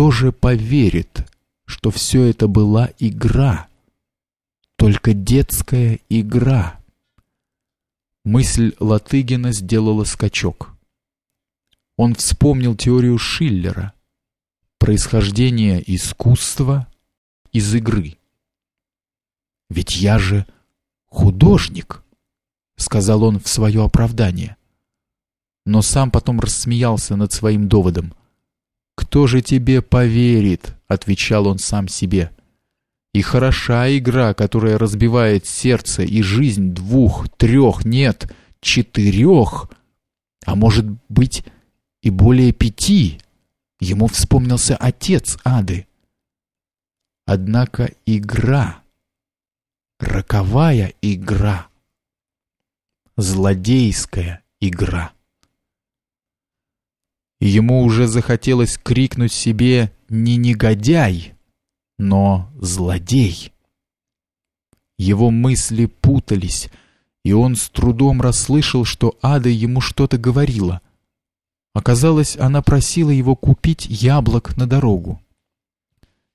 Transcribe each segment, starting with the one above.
кто же поверит, что все это была игра? Только детская игра. Мысль Латыгина сделала скачок. Он вспомнил теорию Шиллера. Происхождение искусства из игры. «Ведь я же художник», — сказал он в свое оправдание. Но сам потом рассмеялся над своим доводом. «Кто же тебе поверит?» — отвечал он сам себе. «И хороша игра, которая разбивает сердце и жизнь двух, трех, нет, четырех, а может быть и более пяти». Ему вспомнился отец Ады. Однако игра, роковая игра, злодейская игра. Ему уже захотелось крикнуть себе не негодяй, но злодей. Его мысли путались, и он с трудом расслышал, что Ада ему что-то говорила. Оказалось, она просила его купить яблок на дорогу.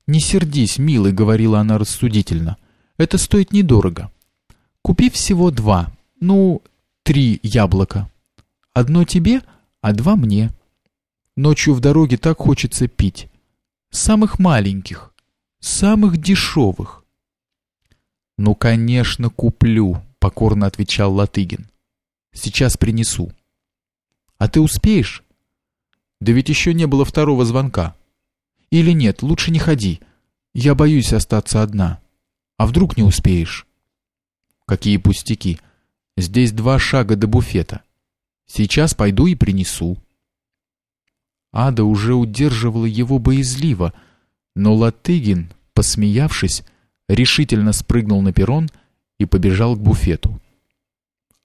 «Не сердись, милый», — говорила она рассудительно. «Это стоит недорого. Купи всего два, ну, три яблока. Одно тебе, а два мне. Ночью в дороге так хочется пить. Самых маленьких, самых дешевых». «Ну, конечно, куплю», — покорно отвечал Латыгин. «Сейчас принесу». «А ты успеешь?» «Да ведь еще не было второго звонка». Или нет, лучше не ходи. Я боюсь остаться одна. А вдруг не успеешь? Какие пустяки. Здесь два шага до буфета. Сейчас пойду и принесу. Ада уже удерживала его боязливо, но Латыгин, посмеявшись, решительно спрыгнул на перрон и побежал к буфету.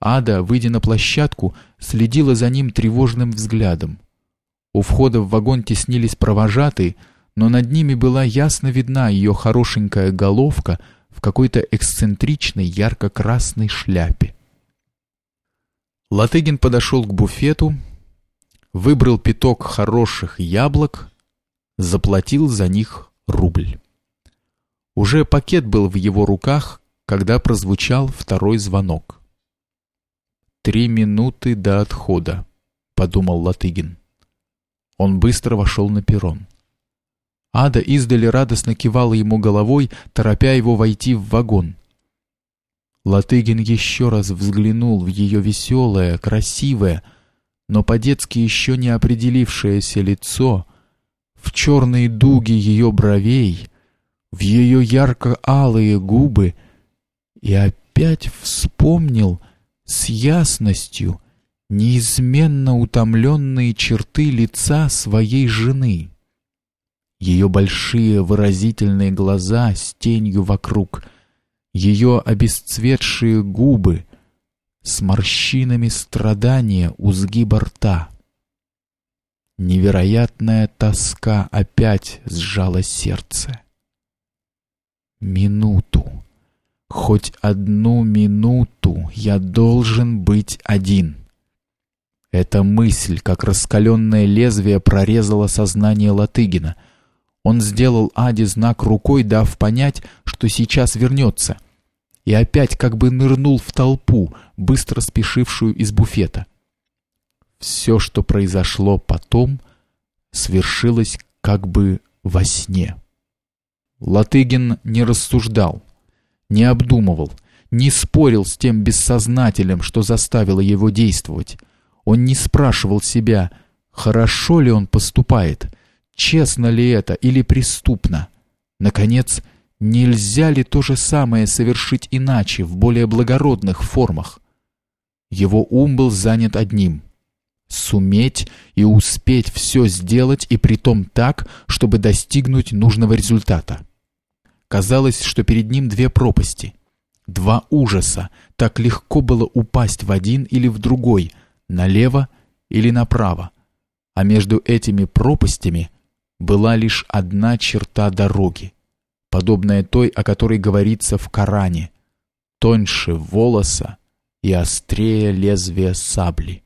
Ада, выйдя на площадку, следила за ним тревожным взглядом. У входа в вагон теснились провожатые, но над ними была ясно видна ее хорошенькая головка в какой-то эксцентричной ярко-красной шляпе. Латыгин подошел к буфету, выбрал пяток хороших яблок, заплатил за них рубль. Уже пакет был в его руках, когда прозвучал второй звонок. «Три минуты до отхода», — подумал Латыгин. Он быстро вошел на перрон. Ада издали радостно кивала ему головой, торопя его войти в вагон. Латыгин еще раз взглянул в ее веселое, красивое, но по-детски еще не определившееся лицо, в черные дуги ее бровей, в ее ярко-алые губы и опять вспомнил с ясностью неизменно утомленные черты лица своей жены. Ее большие выразительные глаза с тенью вокруг, ее обесцветшие губы с морщинами страдания у сгиба рта. Невероятная тоска опять сжала сердце. Минуту, хоть одну минуту я должен быть один. Эта мысль, как раскаленное лезвие, прорезала сознание Латыгина — он сделал Аде знак рукой, дав понять, что сейчас вернется, и опять как бы нырнул в толпу, быстро спешившую из буфета. Все, что произошло потом, свершилось как бы во сне. Латыгин не рассуждал, не обдумывал, не спорил с тем бессознательным, что заставило его действовать. Он не спрашивал себя, хорошо ли он поступает — честно ли это или преступно. Наконец, нельзя ли то же самое совершить иначе, в более благородных формах? Его ум был занят одним — суметь и успеть все сделать и притом так, чтобы достигнуть нужного результата. Казалось, что перед ним две пропасти, два ужаса, так легко было упасть в один или в другой, налево или направо, а между этими пропастями была лишь одна черта дороги, подобная той, о которой говорится в Коране, тоньше волоса и острее лезвия сабли.